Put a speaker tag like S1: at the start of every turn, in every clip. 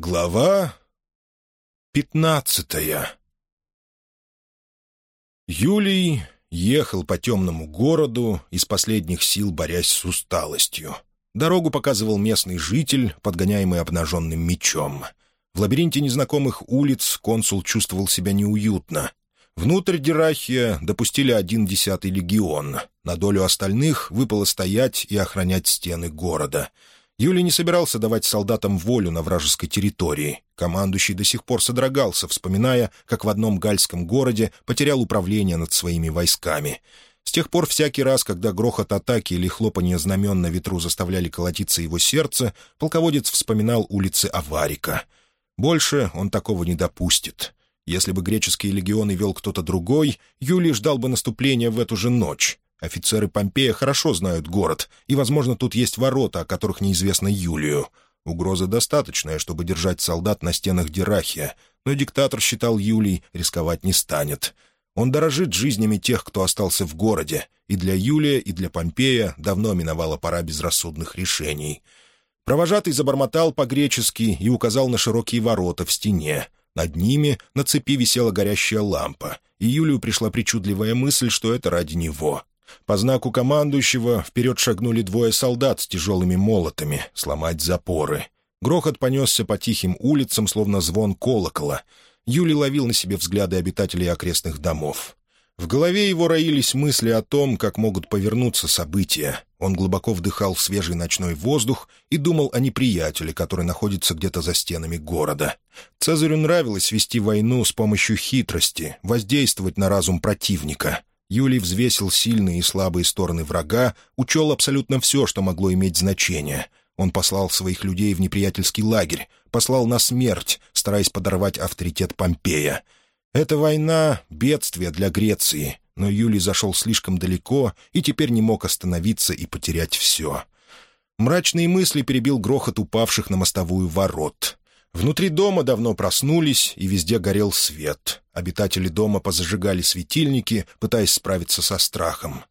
S1: Глава пятнадцатая Юлий ехал по темному городу, из последних сил борясь с усталостью. Дорогу показывал местный житель, подгоняемый обнаженным мечом. В лабиринте незнакомых улиц консул чувствовал себя неуютно. Внутрь Дирахия допустили один десятый легион. На долю остальных выпало стоять и охранять стены города — Юлий не собирался давать солдатам волю на вражеской территории. Командующий до сих пор содрогался, вспоминая, как в одном гальском городе потерял управление над своими войсками. С тех пор всякий раз, когда грохот атаки или хлопанье знамен на ветру заставляли колотиться его сердце, полководец вспоминал улицы Аварика. Больше он такого не допустит. Если бы греческие легионы вел кто-то другой, Юлий ждал бы наступления в эту же ночь. Офицеры Помпея хорошо знают город, и, возможно, тут есть ворота, о которых неизвестно Юлию. Угроза достаточная, чтобы держать солдат на стенах Дирахия, но диктатор считал Юлий рисковать не станет. Он дорожит жизнями тех, кто остался в городе, и для Юлия, и для Помпея давно миновала пора безрассудных решений. Провожатый забормотал по-гречески и указал на широкие ворота в стене. Над ними на цепи висела горящая лампа, и Юлию пришла причудливая мысль, что это ради него. По знаку командующего вперед шагнули двое солдат с тяжелыми молотами сломать запоры. Грохот понесся по тихим улицам, словно звон колокола. Юли ловил на себе взгляды обитателей окрестных домов. В голове его роились мысли о том, как могут повернуться события. Он глубоко вдыхал в свежий ночной воздух и думал о неприятеле, который находится где-то за стенами города. Цезарю нравилось вести войну с помощью хитрости, воздействовать на разум противника. Юлий взвесил сильные и слабые стороны врага, учел абсолютно все, что могло иметь значение. Он послал своих людей в неприятельский лагерь, послал на смерть, стараясь подорвать авторитет Помпея. Эта война — бедствие для Греции, но Юлий зашел слишком далеко и теперь не мог остановиться и потерять все. Мрачные мысли перебил грохот упавших на мостовую ворот. Внутри дома давно проснулись, и везде горел свет. Обитатели дома позажигали светильники, пытаясь справиться со страхом.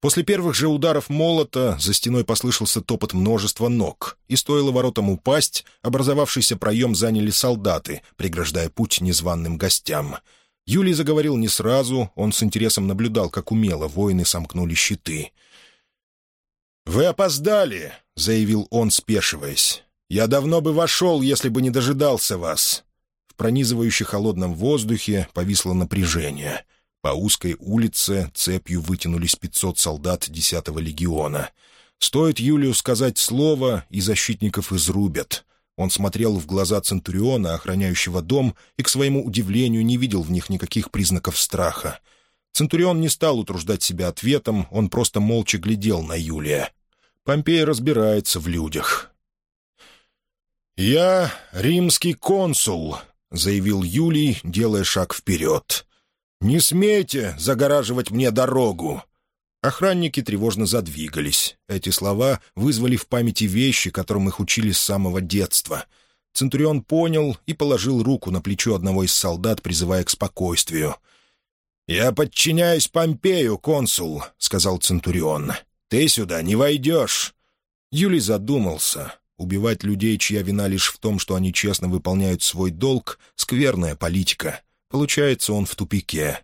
S1: После первых же ударов молота за стеной послышался топот множества ног, и стоило воротам упасть, образовавшийся проем заняли солдаты, преграждая путь незваным гостям. Юлий заговорил не сразу, он с интересом наблюдал, как умело воины сомкнули щиты. «Вы опоздали», — заявил он, спешиваясь. Я давно бы вошел, если бы не дожидался вас». В пронизывающе холодном воздухе повисло напряжение. По узкой улице цепью вытянулись пятьсот солдат десятого легиона. Стоит Юлию сказать слово, и защитников изрубят. Он смотрел в глаза Центуриона, охраняющего дом, и, к своему удивлению, не видел в них никаких признаков страха. Центурион не стал утруждать себя ответом, он просто молча глядел на Юлия. Помпей разбирается в людях. «Я римский консул», — заявил Юлий, делая шаг вперед. «Не смейте загораживать мне дорогу!» Охранники тревожно задвигались. Эти слова вызвали в памяти вещи, которым их учили с самого детства. Центурион понял и положил руку на плечо одного из солдат, призывая к спокойствию. «Я подчиняюсь Помпею, консул», — сказал Центурион. «Ты сюда не войдешь». Юлий задумался. Убивать людей, чья вина лишь в том, что они честно выполняют свой долг — скверная политика. Получается, он в тупике.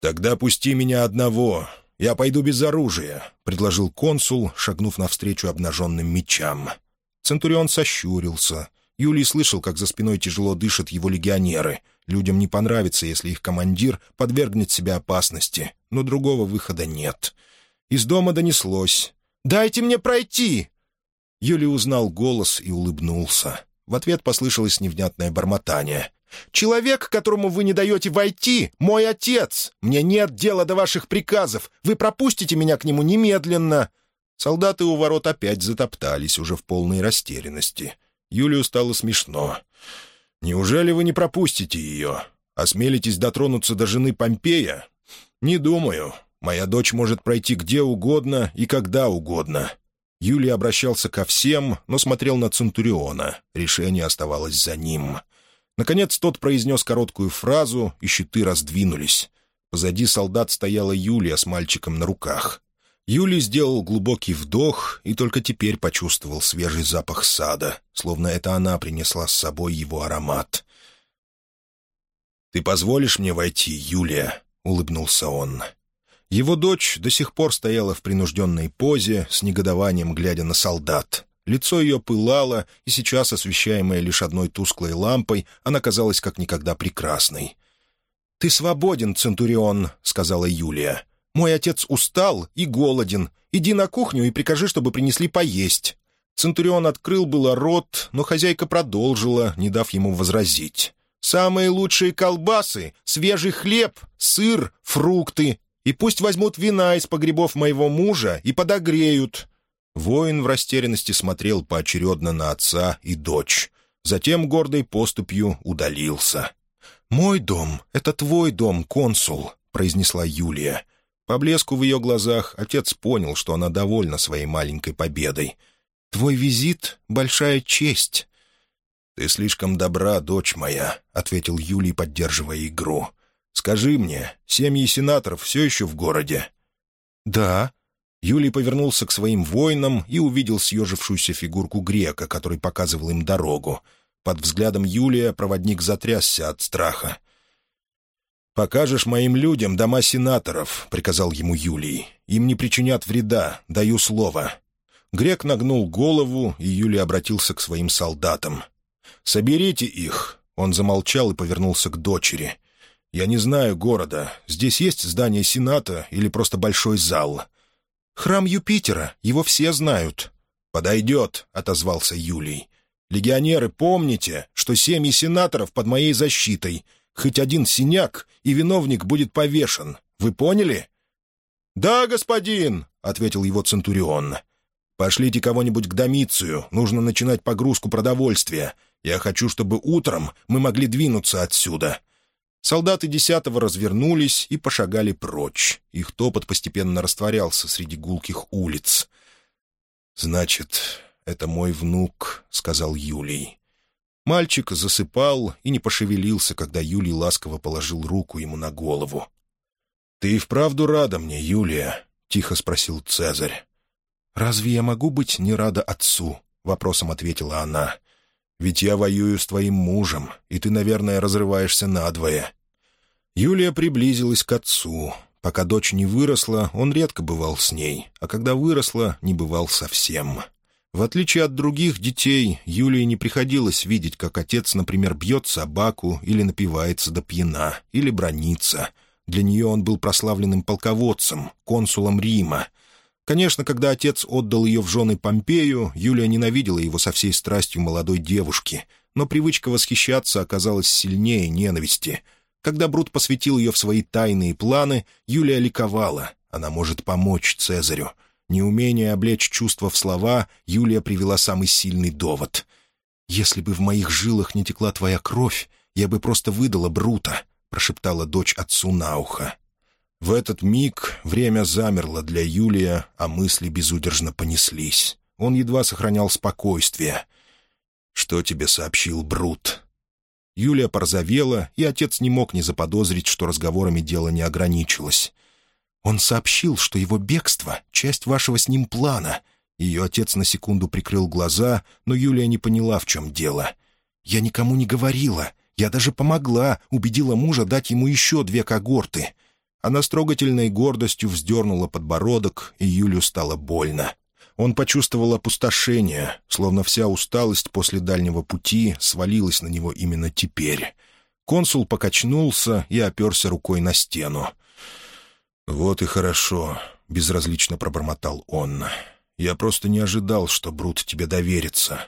S1: «Тогда пусти меня одного. Я пойду без оружия», — предложил консул, шагнув навстречу обнаженным мечам. Центурион сощурился. Юлий слышал, как за спиной тяжело дышат его легионеры. Людям не понравится, если их командир подвергнет себя опасности, но другого выхода нет. Из дома донеслось. «Дайте мне пройти!» Юлий узнал голос и улыбнулся. В ответ послышалось невнятное бормотание. «Человек, которому вы не даете войти, мой отец! Мне нет дела до ваших приказов! Вы пропустите меня к нему немедленно!» Солдаты у ворот опять затоптались, уже в полной растерянности. Юлию стало смешно. «Неужели вы не пропустите ее? Осмелитесь дотронуться до жены Помпея? Не думаю. Моя дочь может пройти где угодно и когда угодно. Юлий обращался ко всем, но смотрел на Центуриона. Решение оставалось за ним. Наконец тот произнес короткую фразу, и щиты раздвинулись. Позади солдат стояла Юлия с мальчиком на руках. Юлий сделал глубокий вдох и только теперь почувствовал свежий запах сада, словно это она принесла с собой его аромат. «Ты позволишь мне войти, Юлия?» — улыбнулся он. Его дочь до сих пор стояла в принужденной позе, с негодованием глядя на солдат. Лицо ее пылало, и сейчас, освещаемое лишь одной тусклой лампой, она казалась как никогда прекрасной. «Ты свободен, Центурион», — сказала Юлия. «Мой отец устал и голоден. Иди на кухню и прикажи, чтобы принесли поесть». Центурион открыл было рот, но хозяйка продолжила, не дав ему возразить. «Самые лучшие колбасы, свежий хлеб, сыр, фрукты. И пусть возьмут вина из погребов моего мужа и подогреют». Воин в растерянности смотрел поочередно на отца и дочь. Затем гордой поступью удалился. «Мой дом — это твой дом, консул», — произнесла Юлия. По блеску в ее глазах отец понял, что она довольна своей маленькой победой. «Твой визит — большая честь». «Ты слишком добра, дочь моя», — ответил Юлий, поддерживая игру. «Скажи мне, семьи сенаторов все еще в городе?» «Да». Юлий повернулся к своим воинам и увидел съежившуюся фигурку грека, который показывал им дорогу. Под взглядом Юлия проводник затрясся от страха. «Покажешь моим людям дома сенаторов», — приказал ему Юлий. «Им не причинят вреда, даю слово». Грек нагнул голову, и Юлий обратился к своим солдатам. «Соберите их!» Он замолчал и повернулся к дочери. «Я не знаю города. Здесь есть здание Сената или просто большой зал?» «Храм Юпитера. Его все знают». «Подойдет», — отозвался Юлий. «Легионеры, помните, что семьи сенаторов под моей защитой. Хоть один синяк, и виновник будет повешен. Вы поняли?» «Да, господин», — ответил его Центурион. «Пошлите кого-нибудь к Домицию. Нужно начинать погрузку продовольствия. Я хочу, чтобы утром мы могли двинуться отсюда». Солдаты десятого развернулись и пошагали прочь. Их топот постепенно растворялся среди гулких улиц. «Значит, это мой внук», — сказал Юлий. Мальчик засыпал и не пошевелился, когда Юлий ласково положил руку ему на голову. «Ты и вправду рада мне, Юлия?» — тихо спросил Цезарь. «Разве я могу быть не рада отцу?» — вопросом ответила она. Ведь я воюю с твоим мужем, и ты, наверное, разрываешься надвое». Юлия приблизилась к отцу. Пока дочь не выросла, он редко бывал с ней, а когда выросла, не бывал совсем. В отличие от других детей, Юлии не приходилось видеть, как отец, например, бьет собаку или напивается до пьяна, или бронится. Для нее он был прославленным полководцем, консулом Рима — Конечно, когда отец отдал ее в жены Помпею, Юлия ненавидела его со всей страстью молодой девушки, но привычка восхищаться оказалась сильнее ненависти. Когда Брут посвятил ее в свои тайные планы, Юлия ликовала. Она может помочь Цезарю. Неумение облечь чувства в слова, Юлия привела самый сильный довод. «Если бы в моих жилах не текла твоя кровь, я бы просто выдала Брута», — прошептала дочь отцу на ухо. В этот миг время замерло для Юлия, а мысли безудержно понеслись. Он едва сохранял спокойствие. «Что тебе сообщил Брут?» Юлия порозовела, и отец не мог не заподозрить, что разговорами дело не ограничилось. «Он сообщил, что его бегство — часть вашего с ним плана». Ее отец на секунду прикрыл глаза, но Юлия не поняла, в чем дело. «Я никому не говорила. Я даже помогла, убедила мужа дать ему еще две когорты. Она с трогательной гордостью вздернула подбородок, и Юлю стало больно. Он почувствовал опустошение, словно вся усталость после дальнего пути свалилась на него именно теперь. Консул покачнулся и оперся рукой на стену. «Вот и хорошо», — безразлично пробормотал он. «Я просто не ожидал, что Брут тебе доверится».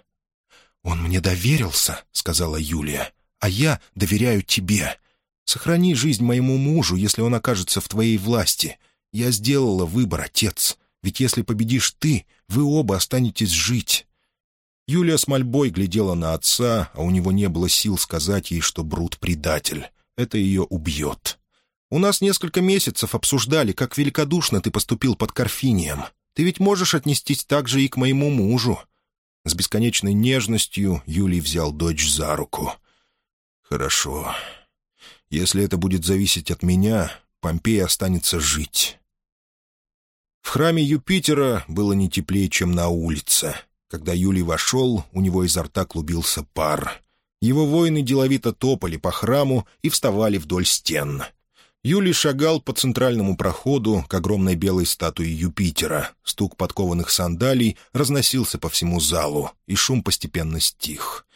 S1: «Он мне доверился», — сказала Юлия, — «а я доверяю тебе. Сохрани жизнь моему мужу, если он окажется в твоей власти. Я сделала выбор, отец. Ведь если победишь ты, вы оба останетесь жить». Юлия с мольбой глядела на отца, а у него не было сил сказать ей, что Брут — предатель. Это ее убьет. «У нас несколько месяцев обсуждали, как великодушно ты поступил под Карфинием. Ты ведь можешь отнестись так же и к моему мужу». С бесконечной нежностью Юлий взял дочь за руку. «Хорошо. Если это будет зависеть от меня, Помпей останется жить. В храме Юпитера было не теплее, чем на улице. Когда Юлий вошел, у него изо рта клубился пар. Его воины деловито топали по храму и вставали вдоль стен. Юлий шагал по центральному проходу к огромной белой статуе Юпитера. Стук подкованных сандалий разносился по всему залу, и шум постепенно стих.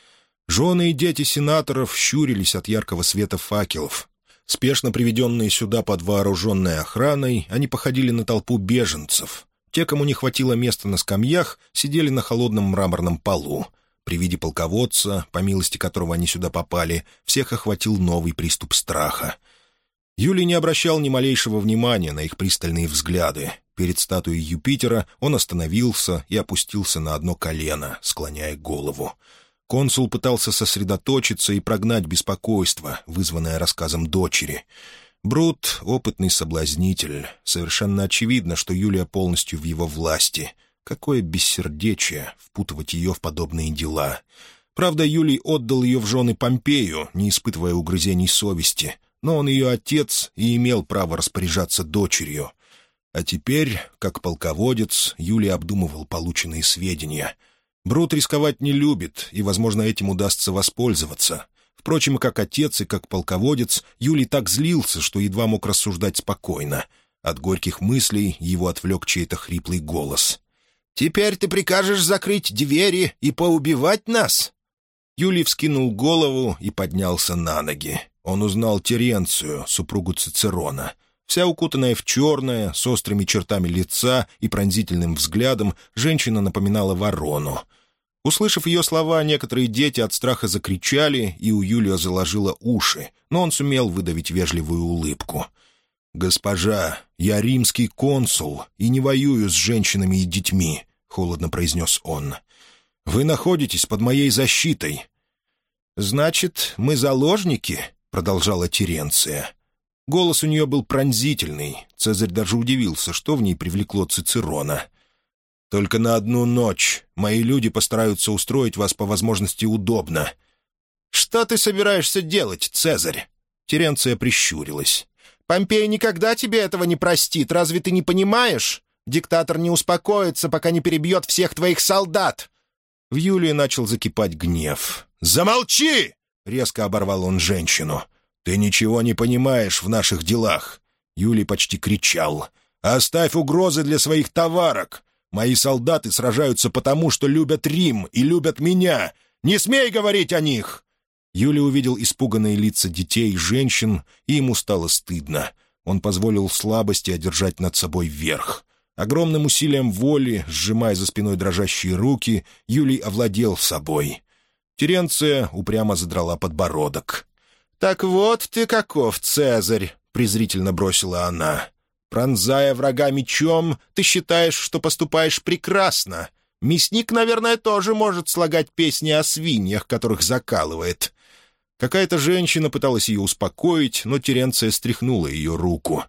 S1: Жены и дети сенаторов щурились от яркого света факелов. Спешно приведенные сюда под вооруженной охраной, они походили на толпу беженцев. Те, кому не хватило места на скамьях, сидели на холодном мраморном полу. При виде полководца, по милости которого они сюда попали, всех охватил новый приступ страха. Юлий не обращал ни малейшего внимания на их пристальные взгляды. Перед статуей Юпитера он остановился и опустился на одно колено, склоняя голову. Консул пытался сосредоточиться и прогнать беспокойство, вызванное рассказом дочери. Брут — опытный соблазнитель. Совершенно очевидно, что Юлия полностью в его власти. Какое бессердечие впутывать ее в подобные дела. Правда, Юлий отдал ее в жены Помпею, не испытывая угрызений совести. Но он ее отец и имел право распоряжаться дочерью. А теперь, как полководец, Юлий обдумывал полученные сведения — Брут рисковать не любит, и, возможно, этим удастся воспользоваться. Впрочем, как отец и как полководец, Юлий так злился, что едва мог рассуждать спокойно. От горьких мыслей его отвлек чей-то хриплый голос. «Теперь ты прикажешь закрыть двери и поубивать нас?» Юлий вскинул голову и поднялся на ноги. Он узнал Теренцию, супругу Цицерона. Вся укутанная в черное, с острыми чертами лица и пронзительным взглядом, женщина напоминала ворону — Услышав ее слова, некоторые дети от страха закричали, и у Юлия заложило уши, но он сумел выдавить вежливую улыбку. «Госпожа, я римский консул и не воюю с женщинами и детьми», — холодно произнес он. «Вы находитесь под моей защитой». «Значит, мы заложники?» — продолжала Теренция. Голос у нее был пронзительный. Цезарь даже удивился, что в ней привлекло Цицерона — только на одну ночь. Мои люди постараются устроить вас по возможности удобно». «Что ты собираешься делать, Цезарь?» Теренция прищурилась. «Помпей никогда тебе этого не простит, разве ты не понимаешь? Диктатор не успокоится, пока не перебьет всех твоих солдат!» В Юлии начал закипать гнев. «Замолчи!» — резко оборвал он женщину. «Ты ничего не понимаешь в наших делах!» Юлий почти кричал. «Оставь угрозы для своих товарок! Мои солдаты сражаются потому, что любят Рим и любят меня. Не смей говорить о них!» Юля увидел испуганные лица детей и женщин, и ему стало стыдно. Он позволил слабости одержать над собой верх. Огромным усилием воли, сжимая за спиной дрожащие руки, Юлий овладел собой. Теренция упрямо задрала подбородок. «Так вот ты каков, Цезарь!» — презрительно бросила она. Пронзая врага мечом, ты считаешь, что поступаешь прекрасно. Мясник, наверное, тоже может слагать песни о свиньях, которых закалывает». Какая-то женщина пыталась ее успокоить, но Теренция стряхнула ее руку.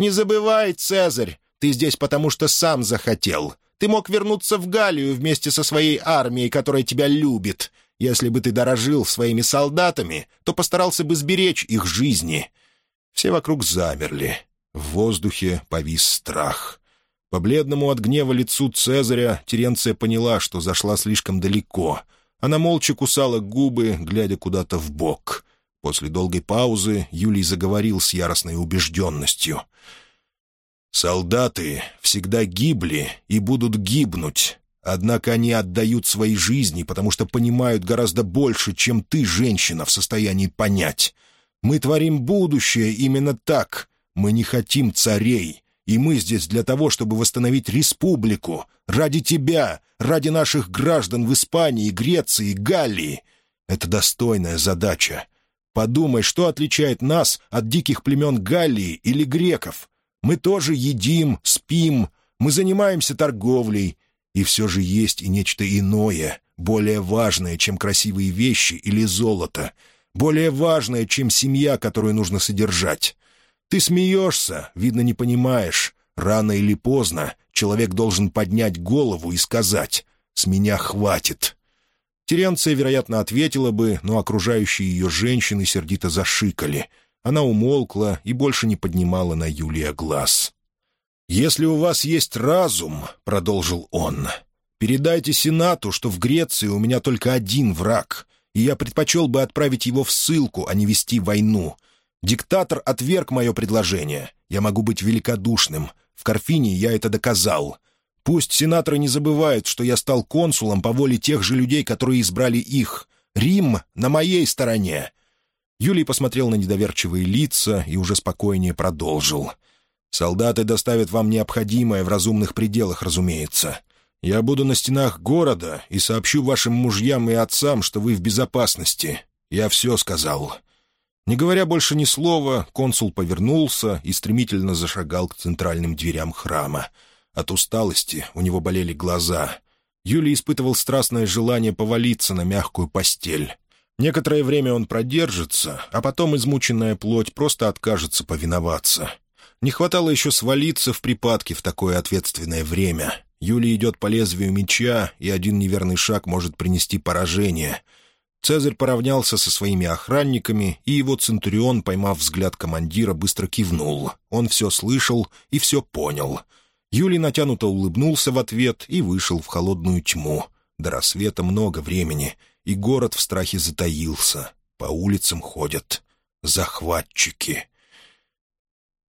S1: «Не забывай, Цезарь, ты здесь потому, что сам захотел. Ты мог вернуться в Галлию вместе со своей армией, которая тебя любит. Если бы ты дорожил своими солдатами, то постарался бы сберечь их жизни». Все вокруг замерли. В воздухе повис страх. По бледному от гнева лицу Цезаря Теренция поняла, что зашла слишком далеко. Она молча кусала губы, глядя куда-то в бок. После долгой паузы Юлий заговорил с яростной убежденностью. «Солдаты всегда гибли и будут гибнуть. Однако они отдают свои жизни, потому что понимают гораздо больше, чем ты, женщина, в состоянии понять. Мы творим будущее именно так, мы не хотим царей, и мы здесь для того, чтобы восстановить республику. Ради тебя, ради наших граждан в Испании, Греции, Галлии. Это достойная задача. Подумай, что отличает нас от диких племен Галлии или греков. Мы тоже едим, спим, мы занимаемся торговлей. И все же есть и нечто иное, более важное, чем красивые вещи или золото, более важное, чем семья, которую нужно содержать. Ты смеешься, видно, не понимаешь. Рано или поздно человек должен поднять голову и сказать «С меня хватит». Теренция, вероятно, ответила бы, но окружающие ее женщины сердито зашикали. Она умолкла и больше не поднимала на Юлия глаз. «Если у вас есть разум», — продолжил он, — «передайте Сенату, что в Греции у меня только один враг, и я предпочел бы отправить его в ссылку, а не вести войну. Диктатор отверг мое предложение. Я могу быть великодушным. В Карфине я это доказал. Пусть сенаторы не забывают, что я стал консулом по воле тех же людей, которые избрали их. Рим на моей стороне». Юлий посмотрел на недоверчивые лица и уже спокойнее продолжил. «Солдаты доставят вам необходимое в разумных пределах, разумеется. Я буду на стенах города и сообщу вашим мужьям и отцам, что вы в безопасности. Я все сказал». Не говоря больше ни слова, консул повернулся и стремительно зашагал к центральным дверям храма. От усталости у него болели глаза. Юлий испытывал страстное желание повалиться на мягкую постель. Некоторое время он продержится, а потом измученная плоть просто откажется повиноваться. Не хватало еще свалиться в припадке в такое ответственное время. Юлий идет по лезвию меча, и один неверный шаг может принести поражение — Цезарь поравнялся со своими охранниками, и его центурион, поймав взгляд командира, быстро кивнул. Он все слышал и все понял. Юлий натянуто улыбнулся в ответ и вышел в холодную тьму. До рассвета много времени, и город в страхе затаился. По улицам ходят захватчики.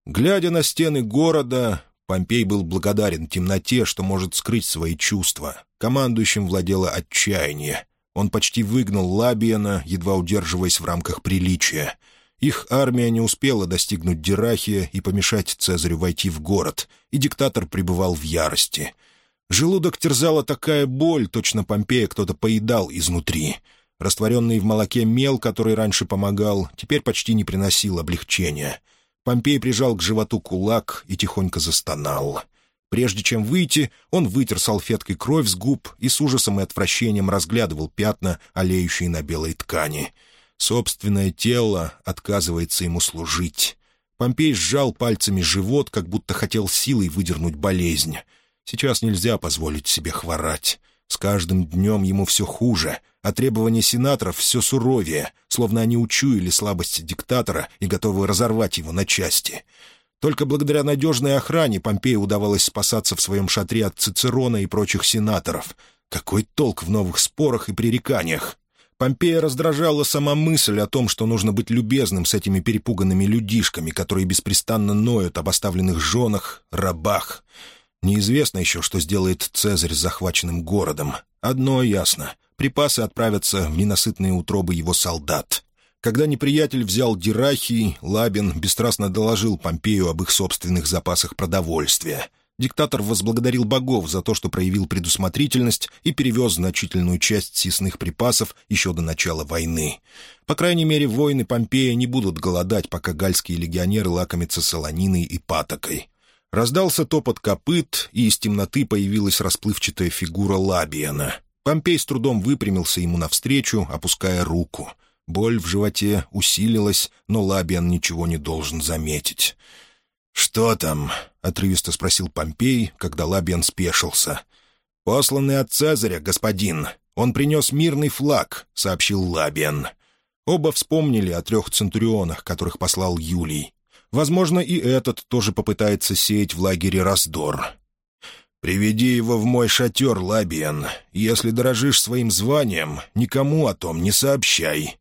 S1: Глядя на стены города, Помпей был благодарен темноте, что может скрыть свои чувства. Командующим владело отчаяние. Он почти выгнал Лабиена, едва удерживаясь в рамках приличия. Их армия не успела достигнуть Дирахия и помешать Цезарю войти в город, и диктатор пребывал в ярости. Желудок терзала такая боль, точно Помпея кто-то поедал изнутри. Растворенный в молоке мел, который раньше помогал, теперь почти не приносил облегчения. Помпей прижал к животу кулак и тихонько застонал. Прежде чем выйти, он вытер салфеткой кровь с губ и с ужасом и отвращением разглядывал пятна, олеющие на белой ткани. Собственное тело отказывается ему служить. Помпей сжал пальцами живот, как будто хотел силой выдернуть болезнь. Сейчас нельзя позволить себе хворать. С каждым днем ему все хуже, а требования сенаторов все суровее, словно они учуяли слабость диктатора и готовы разорвать его на части. Только благодаря надежной охране Помпею удавалось спасаться в своем шатре от Цицерона и прочих сенаторов. Какой толк в новых спорах и пререканиях? Помпея раздражала сама мысль о том, что нужно быть любезным с этими перепуганными людишками, которые беспрестанно ноют об оставленных женах, рабах. Неизвестно еще, что сделает Цезарь с захваченным городом. Одно ясно — припасы отправятся в ненасытные утробы его солдат. Когда неприятель взял Дирахий, Лабин бесстрастно доложил Помпею об их собственных запасах продовольствия. Диктатор возблагодарил богов за то, что проявил предусмотрительность и перевез значительную часть съестных припасов еще до начала войны. По крайней мере, воины Помпея не будут голодать, пока гальские легионеры лакомятся солониной и патокой. Раздался топот копыт, и из темноты появилась расплывчатая фигура Лабиена. Помпей с трудом выпрямился ему навстречу, опуская руку — Боль в животе усилилась, но Лабиан ничего не должен заметить. «Что там?» — отрывисто спросил Помпей, когда Лабиан спешился. «Посланный от Цезаря, господин. Он принес мирный флаг», — сообщил Лабиан. Оба вспомнили о трех центурионах, которых послал Юлий. Возможно, и этот тоже попытается сеять в лагере раздор. «Приведи его в мой шатер, Лабиан. Если дорожишь своим званием, никому о том не сообщай.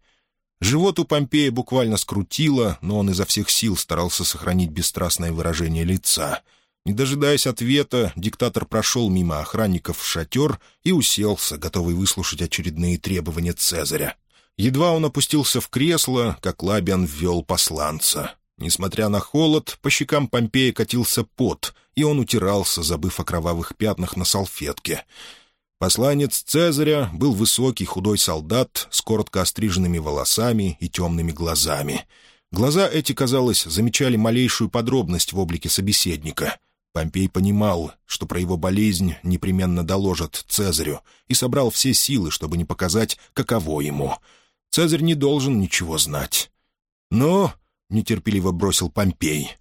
S1: Живот у Помпея буквально скрутило, но он изо всех сил старался сохранить бесстрастное выражение лица. Не дожидаясь ответа, диктатор прошел мимо охранников в шатер и уселся, готовый выслушать очередные требования Цезаря. Едва он опустился в кресло, как Лабиан ввел посланца. Несмотря на холод, по щекам Помпея катился пот, и он утирался, забыв о кровавых пятнах на салфетке — Посланец Цезаря был высокий худой солдат с коротко остриженными волосами и темными глазами. Глаза эти, казалось, замечали малейшую подробность в облике собеседника. Помпей понимал, что про его болезнь непременно доложат Цезарю, и собрал все силы, чтобы не показать, каково ему. Цезарь не должен ничего знать. «Ну?» — нетерпеливо бросил Помпей.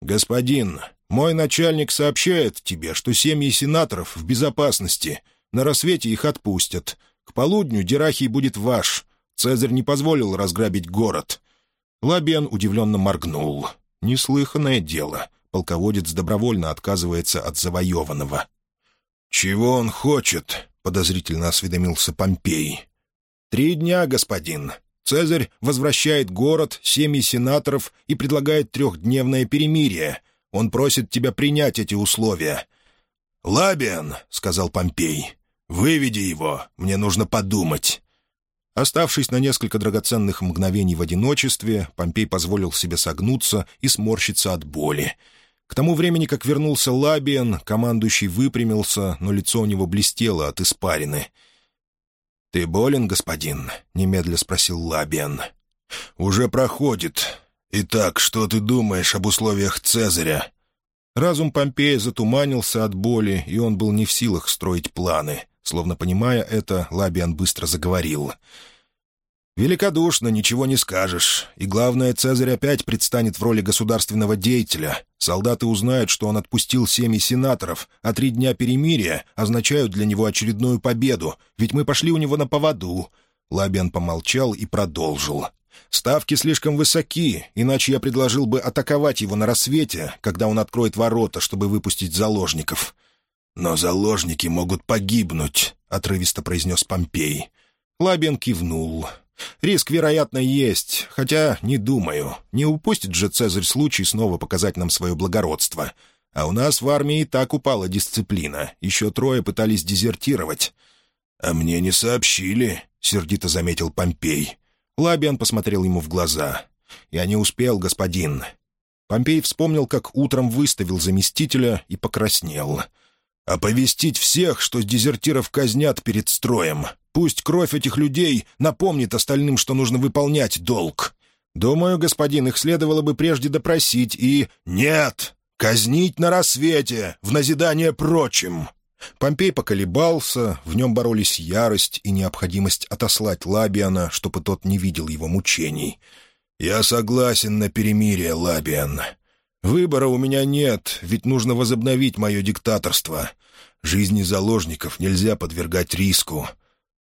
S1: «Господин, мой начальник сообщает тебе, что семьи сенаторов в безопасности — на рассвете их отпустят. К полудню Дирахий будет ваш. Цезарь не позволил разграбить город». Лабиан удивленно моргнул. «Неслыханное дело. полководец добровольно отказывается от завоеванного. «Чего он хочет?» — подозрительно осведомился Помпей. «Три дня, господин. Цезарь возвращает город, семьи сенаторов и предлагает трехдневное перемирие. Он просит тебя принять эти условия». «Лабиан», — сказал Помпей, — «выведи его, мне нужно подумать». Оставшись на несколько драгоценных мгновений в одиночестве, Помпей позволил себе согнуться и сморщиться от боли. К тому времени, как вернулся Лабиан, командующий выпрямился, но лицо у него блестело от испарины. «Ты болен, господин?» — немедля спросил Лабиан. «Уже проходит. Итак, что ты думаешь об условиях Цезаря?» Разум Помпея затуманился от боли, и он был не в силах строить планы. Словно понимая это, Лабиан быстро заговорил. «Великодушно, ничего не скажешь. И главное, Цезарь опять предстанет в роли государственного деятеля. Солдаты узнают, что он отпустил семьи сенаторов, а три дня перемирия означают для него очередную победу, ведь мы пошли у него на поводу». Лабиан помолчал и продолжил. «Ставки слишком высоки, иначе я предложил бы атаковать его на рассвете, когда он откроет ворота, чтобы выпустить заложников». «Но заложники могут погибнуть», — отрывисто произнес Помпей. Лабиан кивнул. Риск, вероятно, есть, хотя не думаю. Не упустит же Цезарь случай снова показать нам свое благородство. А у нас в армии и так упала дисциплина. Еще трое пытались дезертировать. «А мне не сообщили», — сердито заметил Помпей. Лабиан посмотрел ему в глаза. «Я не успел, господин». Помпей вспомнил, как утром выставил заместителя и покраснел. «Оповестить всех, что дезертиров казнят перед строем. Пусть кровь этих людей напомнит остальным, что нужно выполнять долг. Думаю, господин, их следовало бы прежде допросить и... Нет! Казнить на рассвете, в назидание прочим!» Помпей поколебался, в нем боролись ярость и необходимость отослать Лабиана, чтобы тот не видел его мучений. «Я согласен на перемирие, Лабиан. Выбора у меня нет, ведь нужно возобновить мое диктаторство. Жизни заложников нельзя подвергать риску.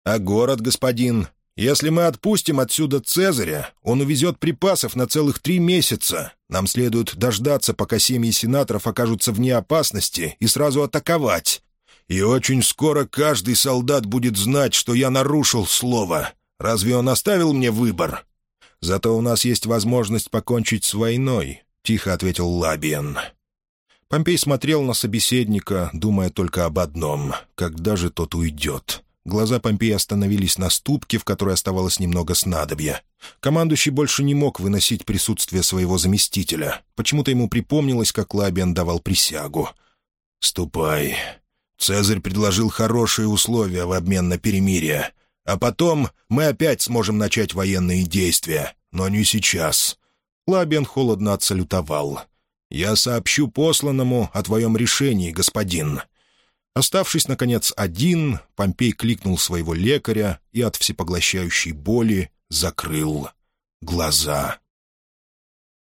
S1: А город, господин, если мы отпустим отсюда Цезаря, он увезет припасов на целых три месяца. Нам следует дождаться, пока семьи сенаторов окажутся вне опасности, и сразу атаковать. И очень скоро каждый солдат будет знать, что я нарушил слово. Разве он оставил мне выбор? Зато у нас есть возможность покончить с войной», — тихо ответил Лабиен. Помпей смотрел на собеседника, думая только об одном — когда же тот уйдет. Глаза Помпея остановились на ступке, в которой оставалось немного снадобья. Командующий больше не мог выносить присутствие своего заместителя. Почему-то ему припомнилось, как Лабиан давал присягу. «Ступай. Цезарь предложил хорошие условия в обмен на перемирие. А потом мы опять сможем начать военные действия, но не сейчас». Лабиан холодно отсалютовал. «Я сообщу посланному о твоем решении, господин. Оставшись, наконец, один, Помпей кликнул своего лекаря и от всепоглощающей боли закрыл глаза.